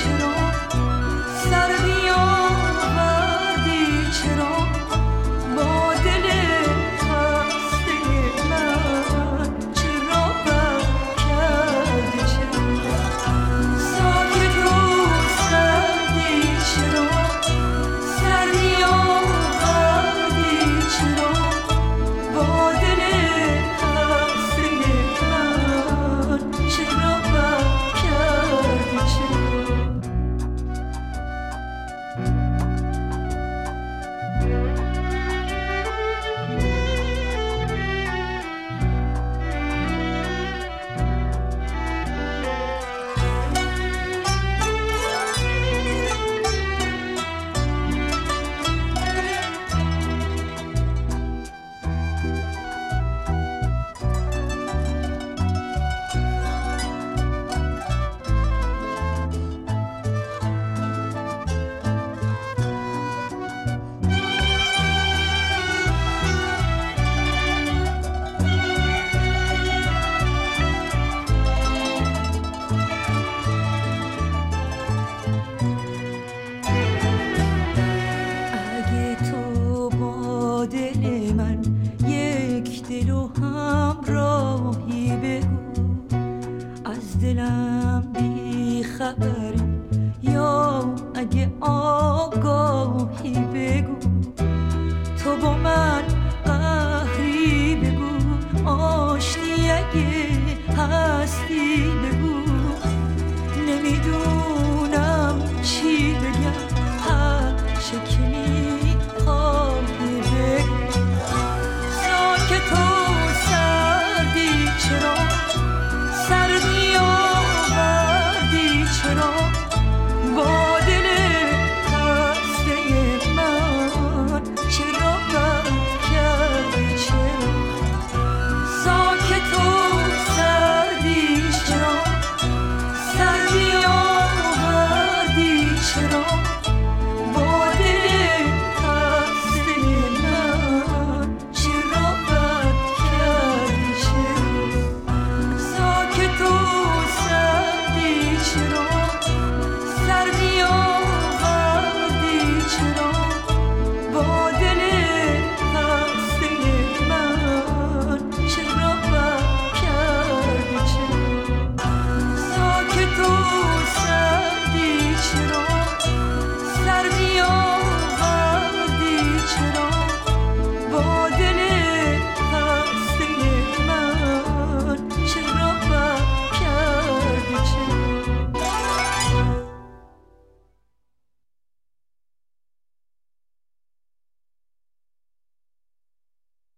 should کنم بی خبری یا اگه آگاهی بگو تو با من قهری بگو. آشتی اگه هستی بگو. نمی‌دونم